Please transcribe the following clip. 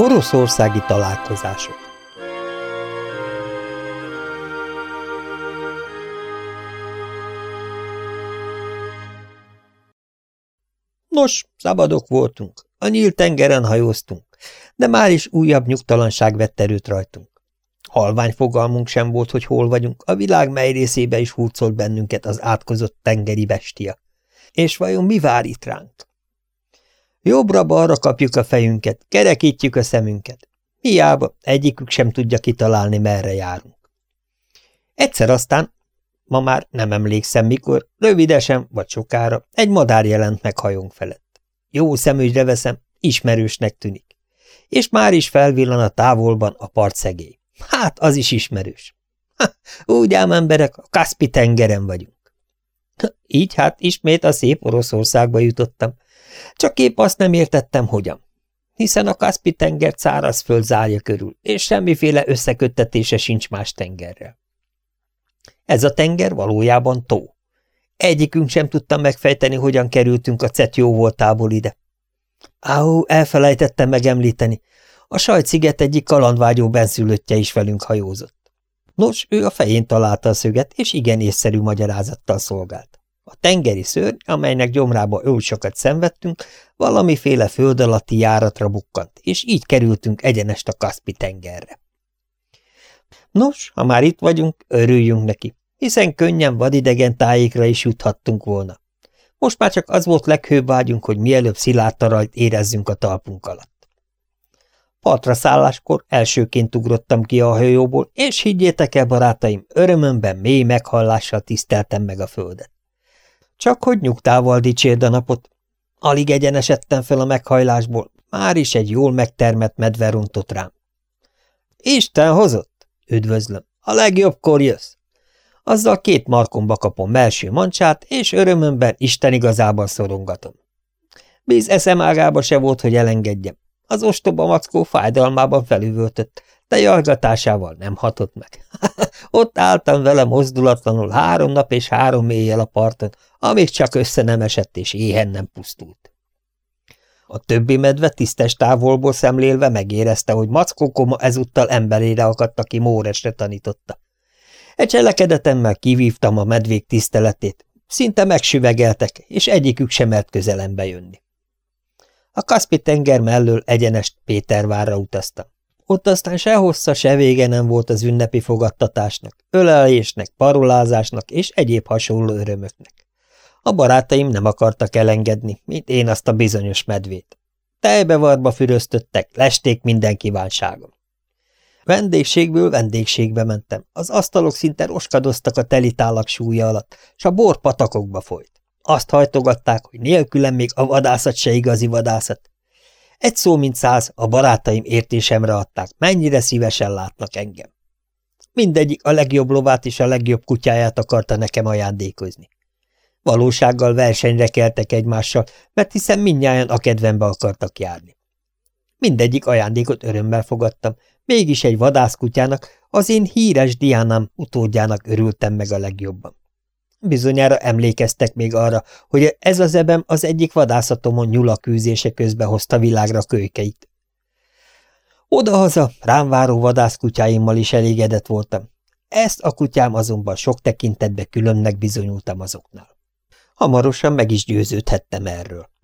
Oroszországi találkozások Nos, szabadok voltunk, a nyílt tengeren hajóztunk, de már is újabb nyugtalanság vett erőt rajtunk. Halvány fogalmunk sem volt, hogy hol vagyunk, a világ mely részébe is hurcolt bennünket az átkozott tengeri bestia. És vajon mi vár itt ránk? Jobbra-balra kapjuk a fejünket, kerekítjük a szemünket. Hiába, egyikük sem tudja kitalálni, merre járunk. Egyszer aztán, ma már nem emlékszem mikor, rövidesen vagy sokára, egy madár jelent meg hajónk felett. Jó szemügyre veszem, ismerősnek tűnik. És már is felvillan a távolban a partszegély. Hát, az is ismerős. Ha, úgy ám emberek, a Kaspi tengeren vagyunk. Így hát ismét a szép Oroszországba jutottam. Csak épp azt nem értettem, hogyan. Hiszen a Kaspi tenger szárazföld zárja körül, és semmiféle összeköttetése sincs más tengerrel. Ez a tenger valójában tó. Egyikünk sem tudta megfejteni, hogyan kerültünk a cet jó voltából ide. Áú, elfelejtettem megemlíteni, a sajtsziget egyik kalandvágyó benszülöttje is velünk hajózott. Nos, ő a fején találta a szöget, és igen észszerű magyarázattal szolgált. A tengeri szörny, amelynek gyomrába oly sokat szenvedtünk, valamiféle föld alatti járatra bukkant, és így kerültünk egyenest a Kaspi tengerre. Nos, ha már itt vagyunk, örüljünk neki, hiszen könnyen vadidegen tájékra is juthattunk volna. Most már csak az volt leghőbb vágyunk, hogy mielőbb szilárd tarajt érezzünk a talpunk alatt. Partra szálláskor elsőként ugrottam ki a hajóból, és higgyétek el, barátaim, örömömben mély meghallással tiszteltem meg a földet. Csak hogy nyugtával dicsérd a napot. Alig egyenesedtem fel a meghajlásból, már is egy jól megtermett medve rontott rám. Isten hozott? Üdvözlöm. A legjobbkor jössz. Azzal két markomba kapom melső mancsát, és örömömben Isten igazában szorongatom. Bíz eszem ágába se volt, hogy elengedjem. Az ostoba mackó fájdalmában felüvöltött, de jajgatásával nem hatott meg. Ott álltam vele mozdulatlanul három nap és három éjjel a parton, amíg csak össze nem esett és éhen nem pusztult. A többi medve tisztes távolból szemlélve megérezte, hogy mackókoma ezúttal emberére akadt, aki Móresre tanította. Egy cselekedetemmel kivívtam a medvék tiszteletét, szinte megsüvegeltek, és egyikük sem mert közelembe jönni. A Kaspi-tenger mellől egyenest Pétervárra utaztam. Ott aztán se hossza, se vége nem volt az ünnepi fogadtatásnak, ölelésnek, parolázásnak és egyéb hasonló örömöknek. A barátaim nem akartak elengedni, mint én azt a bizonyos medvét. Tejbevarba füröztöttek, lesték minden kívánságom. Vendégségből vendégségbe mentem. Az asztalok szinte roskadoztak a telitálak súlya alatt, s a bor patakokba folyt. Azt hajtogatták, hogy nélkülem még a vadászat se igazi vadászat. Egy szó mint száz, a barátaim értésemre adták, mennyire szívesen látnak engem. Mindegyik a legjobb lovát és a legjobb kutyáját akarta nekem ajándékozni. Valósággal versenyre keltek egymással, mert hiszen mindnyájan a kedvembe akartak járni. Mindegyik ajándékot örömmel fogadtam, mégis egy vadászkutyának, az én híres Diánám utódjának örültem meg a legjobban. Bizonyára emlékeztek még arra, hogy ez az ebem az egyik vadászatomon nyulakűzése közben hozta világra kölykeit. Odahaza rám váró vadászkutyáimmal is elégedett voltam. Ezt a kutyám azonban sok tekintetbe különnek bizonyultam azoknál. Hamarosan meg is győződhettem erről.